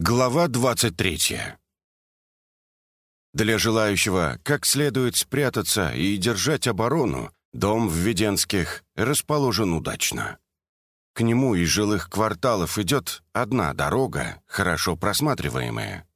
Глава 23. Для желающего как следует спрятаться и держать оборону, дом в Веденских расположен удачно. К нему из жилых кварталов идет одна дорога, хорошо просматриваемая.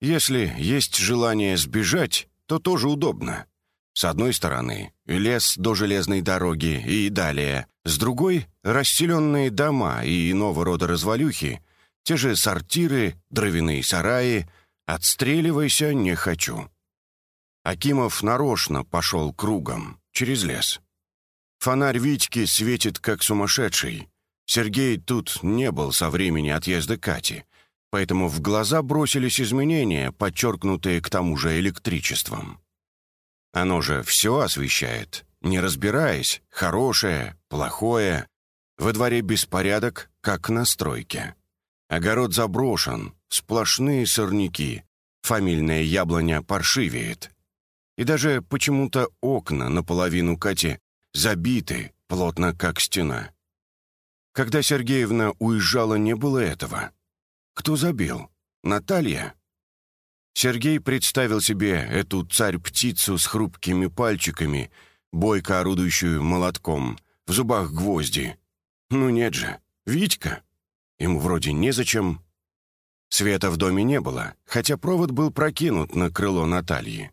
Если есть желание сбежать, то тоже удобно. С одной стороны — лес до железной дороги и далее, с другой — расселенные дома и иного рода развалюхи — те же сортиры, дровяные сараи. Отстреливайся не хочу. Акимов нарочно пошел кругом, через лес. Фонарь Витьки светит, как сумасшедший. Сергей тут не был со времени отъезда Кати, поэтому в глаза бросились изменения, подчеркнутые к тому же электричеством. Оно же все освещает, не разбираясь, хорошее, плохое. Во дворе беспорядок, как на стройке. Огород заброшен, сплошные сорняки, фамильная яблоня паршивеет. И даже почему-то окна наполовину Кати забиты, плотно как стена. Когда Сергеевна уезжала, не было этого. Кто забил? Наталья? Сергей представил себе эту царь-птицу с хрупкими пальчиками, бойко орудующую молотком, в зубах гвозди. Ну нет же, Витька. Ему вроде незачем. Света в доме не было, хотя провод был прокинут на крыло Натальи.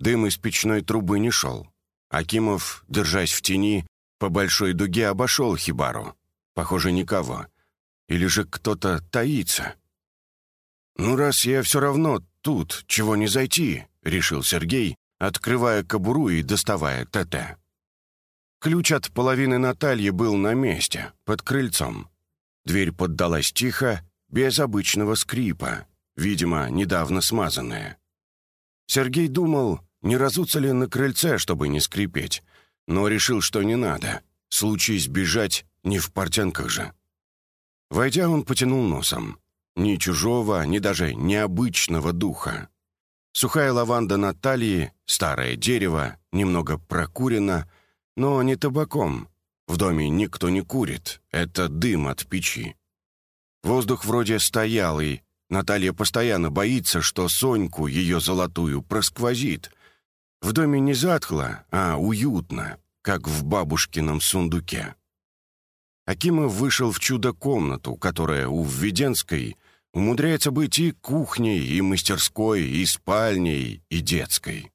Дым из печной трубы не шел. Акимов, держась в тени, по большой дуге обошел хибару. Похоже, никого. Или же кто-то таится. «Ну, раз я все равно тут, чего не зайти», — решил Сергей, открывая кобуру и доставая ТТ. Ключ от половины Натальи был на месте, под крыльцом. Дверь поддалась тихо, без обычного скрипа, видимо, недавно смазанная. Сергей думал, не разуться ли на крыльце, чтобы не скрипеть, но решил, что не надо. Случись бежать, не в портянках же. Войдя, он потянул носом. Ни чужого, ни даже необычного духа. Сухая лаванда на талии, старое дерево, немного прокурено, но не табаком, в доме никто не курит, это дым от печи. Воздух вроде стоялый, Наталья постоянно боится, что Соньку, ее золотую, просквозит. В доме не затхло, а уютно, как в бабушкином сундуке. Акимов вышел в чудо-комнату, которая у Введенской умудряется быть и кухней, и мастерской, и спальней, и детской.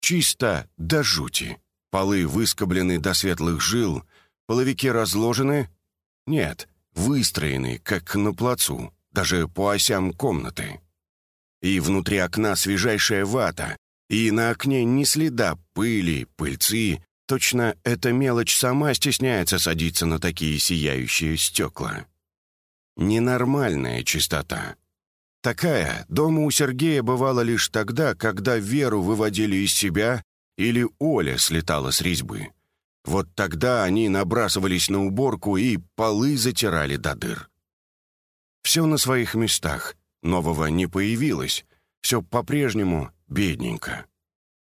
Чисто до жути. Полы выскоблены до светлых жил, половики разложены. Нет, выстроены, как на плацу, даже по осям комнаты. И внутри окна свежайшая вата, и на окне ни следа пыли, пыльцы. Точно эта мелочь сама стесняется садиться на такие сияющие стекла. Ненормальная чистота. Такая дома у Сергея бывала лишь тогда, когда Веру выводили из себя или Оля слетала с резьбы. Вот тогда они набрасывались на уборку и полы затирали до дыр. Все на своих местах, нового не появилось, все по-прежнему бедненько.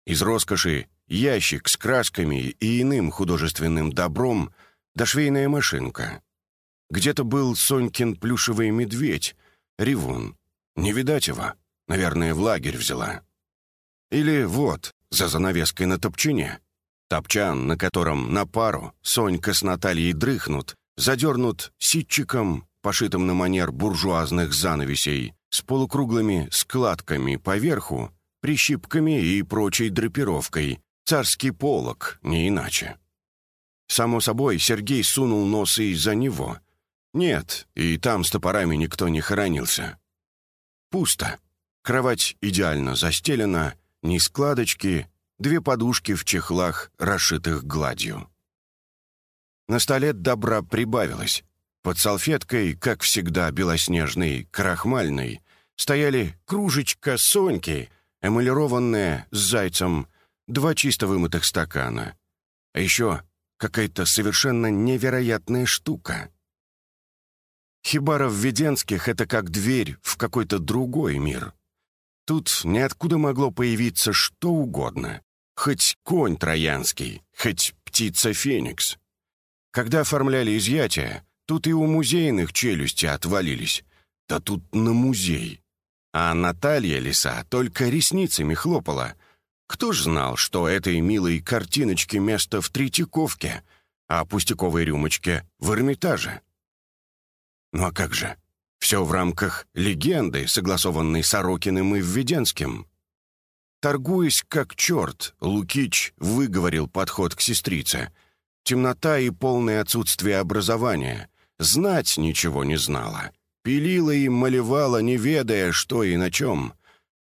Из роскоши ящик с красками и иным художественным добром да швейная машинка. Где-то был Сонькин плюшевый медведь, ревун. Не видать его, наверное, в лагерь взяла. Или вот, за занавеской на топчине. Топчан, на котором на пару Сонька с Натальей дрыхнут, задернут ситчиком, пошитым на манер буржуазных занавесей, с полукруглыми складками поверху, прищипками и прочей драпировкой. Царский полог, не иначе. Само собой, Сергей сунул нос и за него. Нет, и там с топорами никто не хоронился. Пусто. Кровать идеально застелена, ни складочки, две подушки в чехлах, расшитых гладью. На столе добра прибавилось. Под салфеткой, как всегда, белоснежной, крахмальной, стояли кружечка Соньки, эмалированная с зайцем, два чисто вымытых стакана. А еще какая-то совершенно невероятная штука. Хибара в Веденских — это как дверь в какой-то другой мир. Тут ниоткуда могло появиться что угодно. Хоть конь троянский, хоть птица Феникс. Когда оформляли изъятие, тут и у музейных челюсти отвалились. да тут на музей. А Наталья Лиса только ресницами хлопала. Кто ж знал, что этой милой картиночке место в Третьяковке, а пустяковой рюмочке в Эрмитаже? Ну а как же? Все в рамках легенды, согласованной Сорокиным и Введенским. Торгуясь как черт, Лукич выговорил подход к сестрице. Темнота и полное отсутствие образования. Знать ничего не знала. Пилила и малевала, не ведая, что и на чем.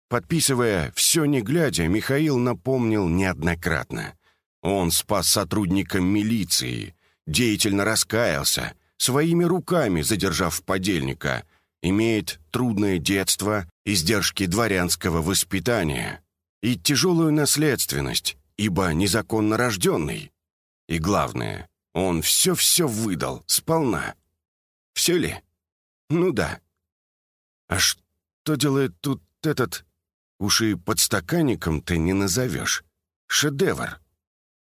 Подписывая «все не глядя», Михаил напомнил неоднократно. Он спас сотрудника милиции, деятельно раскаялся, своими руками задержав подельника, имеет трудное детство, издержки дворянского воспитания и тяжелую наследственность, ибо незаконно рожденный. И главное, он все-все выдал сполна. Все ли? Ну да. А что делает тут этот... Уж и подстаканником ты не назовешь. Шедевр.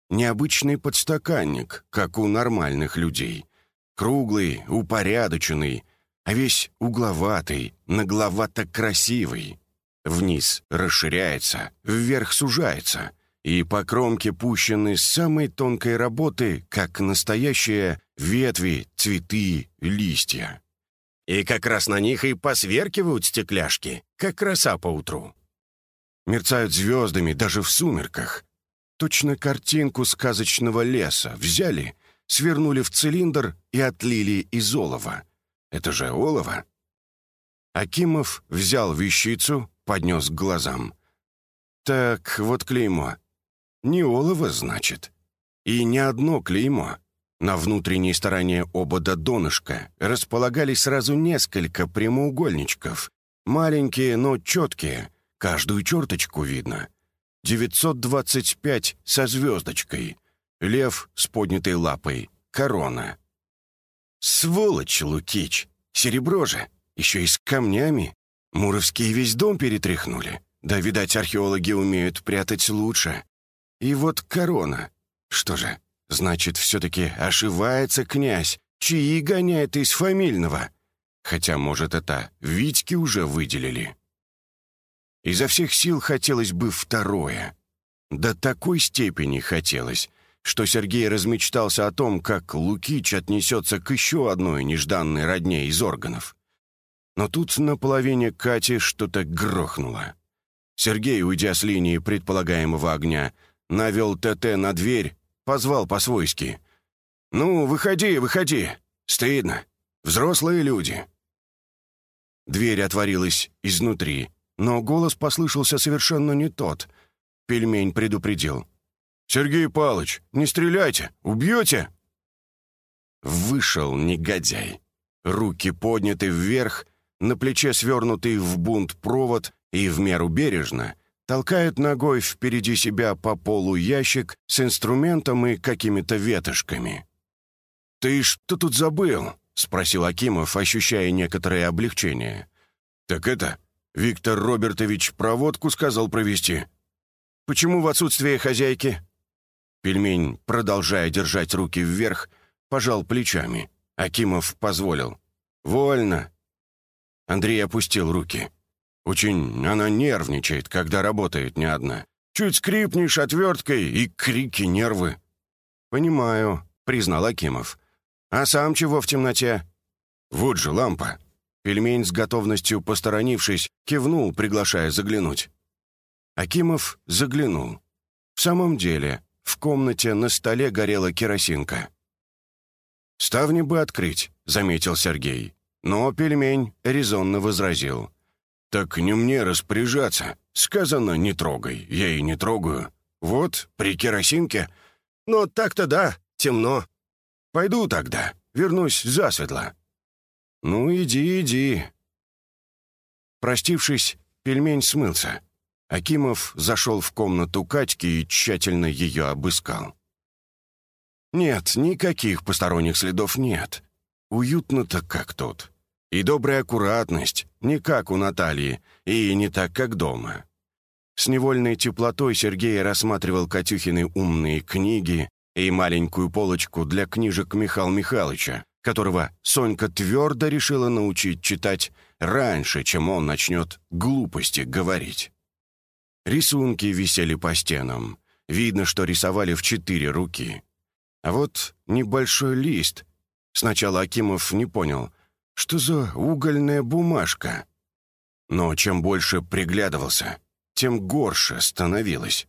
Необычный подстаканник, как у нормальных людей. Круглый, упорядоченный, а весь угловатый, нагловато красивый. Вниз расширяется, вверх сужается, и по кромке пущены самой тонкой работы, как настоящие ветви, цветы, листья. И как раз на них и посверкивают стекляшки, как краса поутру. Мерцают звездами даже в сумерках. Точно картинку сказочного леса взяли, свернули в цилиндр и отлили из олова. Это же олово. Акимов взял вещицу, поднес к глазам. Так, вот клеймо. Не олово, значит. И не одно клеймо. На внутренней стороне обода донышка располагались сразу несколько прямоугольничков. Маленькие, но четкие. Каждую черточку видно. 925 со звездочкой. Лев с поднятой лапой. Корона. Сволочь, Лукич! Серебро же! Еще и с камнями. Муровские весь дом перетряхнули. Да, видать, археологи умеют прятать лучше. И вот корона. Что же, Значит, все-таки ошивается князь, чьи гоняет из фамильного. Хотя, может, это Витьки уже выделили. Изо всех сил хотелось бы второе. До такой степени хотелось, что Сергей размечтался о том, как Лукич отнесется к еще одной нежданной родне из органов. Но тут на половине Кати что-то грохнуло. Сергей, уйдя с линии предполагаемого огня, навел ТТ на дверь Позвал по-свойски. «Ну, выходи, выходи. Стыдно. Взрослые люди». Дверь отворилась изнутри, но голос послышался совершенно не тот. Пельмень предупредил. «Сергей Палыч, не стреляйте! Убьете!» Вышел негодяй. Руки подняты вверх, на плече свернутый в бунт провод и в меру бережно толкает ногой впереди себя по полу ящик с инструментом и какими-то ветошками. «Ты что тут забыл?» — спросил Акимов, ощущая некоторое облегчение. «Так это, Виктор Робертович проводку сказал провести. Почему в отсутствие хозяйки?» Пельмень, продолжая держать руки вверх, пожал плечами. Акимов позволил. «Вольно». Андрей опустил руки. Очень она нервничает, когда работает не одна. Чуть скрипнешь отверткой и крики нервы». «Понимаю», — признал Акимов. «А сам чего в темноте?» «Вот же лампа». Пельмень с готовностью посторонившись, кивнул, приглашая заглянуть. Акимов заглянул. В самом деле, в комнате на столе горела керосинка. «Ставни бы открыть», — заметил Сергей. Но пельмень резонно возразил. «Так не мне распоряжаться. Сказано, не трогай. Я и не трогаю. Вот, при керосинке. Но так-то да, темно. Пойду тогда. Вернусь засветло». «Ну, иди, иди». Простившись, пельмень смылся. Акимов зашел в комнату Катьки и тщательно ее обыскал. Нет, никаких посторонних следов нет. Уютно-то как тут. И добрая аккуратность, не как у Натальи, и не так, как дома. С невольной теплотой Сергей рассматривал Катюхины умные книги и маленькую полочку для книжек Михаила Михайловича, которого Сонька твердо решила научить читать раньше, чем он начнет глупости говорить. Рисунки висели по стенам. Видно, что рисовали в четыре руки. А вот небольшой лист. Сначала Акимов не понял, что за угольная бумажка. Но чем больше приглядывался, тем горше становилось.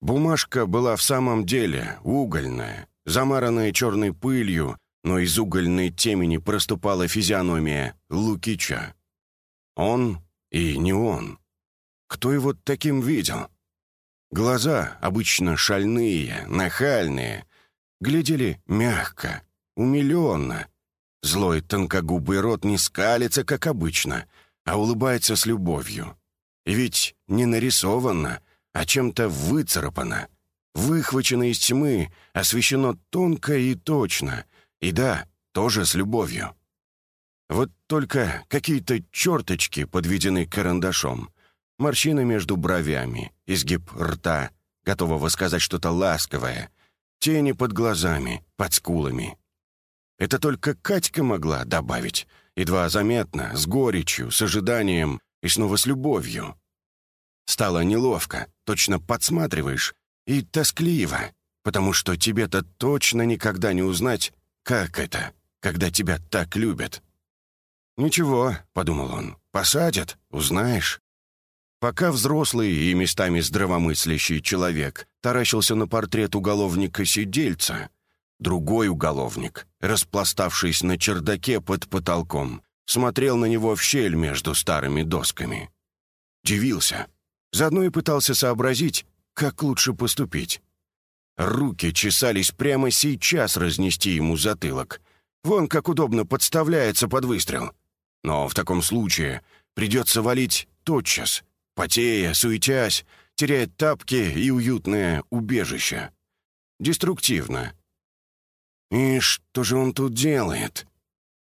Бумажка была в самом деле угольная, замаранная черной пылью, но из угольной темени проступала физиономия Лукича. Он и не он. Кто его таким видел? Глаза, обычно шальные, нахальные, глядели мягко, умиленно. Злой тонкогубый рот не скалится, как обычно, а улыбается с любовью. И ведь не нарисовано, а чем-то выцарапано. Выхвачено из тьмы, освещено тонко и точно. И да, тоже с любовью. Вот только какие-то черточки подведены карандашом. Морщины между бровями, изгиб рта, готового сказать что-то ласковое, тени под глазами, под скулами. Это только Катька могла добавить, едва заметно, с горечью, с ожиданием и снова с любовью. Стало неловко, точно подсматриваешь, и тоскливо, потому что тебе-то точно никогда не узнать, как это, когда тебя так любят. «Ничего», — подумал он, — «посадят, узнаешь». Пока взрослый и местами здравомыслящий человек таращился на портрет уголовника-сидельца, другой уголовник, распластавшись на чердаке под потолком, смотрел на него в щель между старыми досками. Дивился. Заодно и пытался сообразить, как лучше поступить. Руки чесались прямо сейчас разнести ему затылок. Вон как удобно подставляется под выстрел. Но в таком случае придется валить тотчас, потея, суетясь, теряя тапки и уютное убежище. Деструктивно. И что же он тут делает?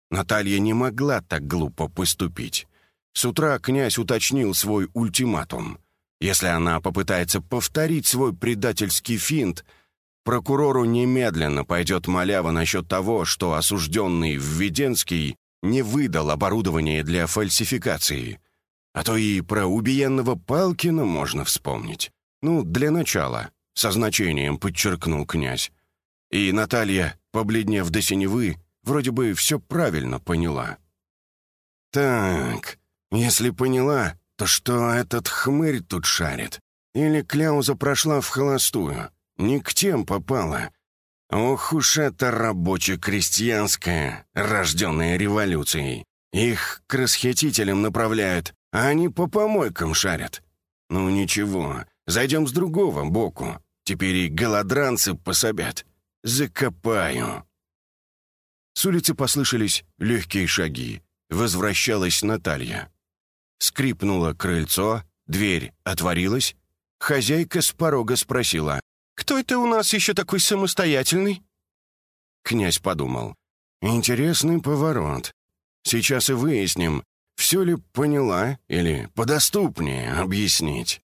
Наталья не могла так глупо поступить. С утра князь уточнил свой ультиматум. Если она попытается повторить свой предательский финт, прокурору немедленно пойдет малява насчет того, что осужденный Введенский не выдал оборудование для фальсификации. А то и про убиенного Палкина можно вспомнить. Ну, для начала, со значением подчеркнул князь. И Наталья, побледнев до синевы, вроде бы все правильно поняла. «Так, если поняла, то что этот хмырь тут шарит? Или кляуза прошла в холостую? Не к тем попала. Ох уж это рабоче-крестьянская, рожденная революцией. Их к расхитителям направляют, а они по помойкам шарят. Ну ничего, зайдем с другого боку. Теперь и голодранцы пособят. Закопаю. С улицы послышались легкие шаги. Возвращалась Наталья. Скрипнуло крыльцо, дверь отворилась. Хозяйка с порога спросила, «Кто это у нас еще такой самостоятельный?» Князь подумал, «Интересный поворот. Сейчас и выясним, все ли поняла или подоступнее объяснить».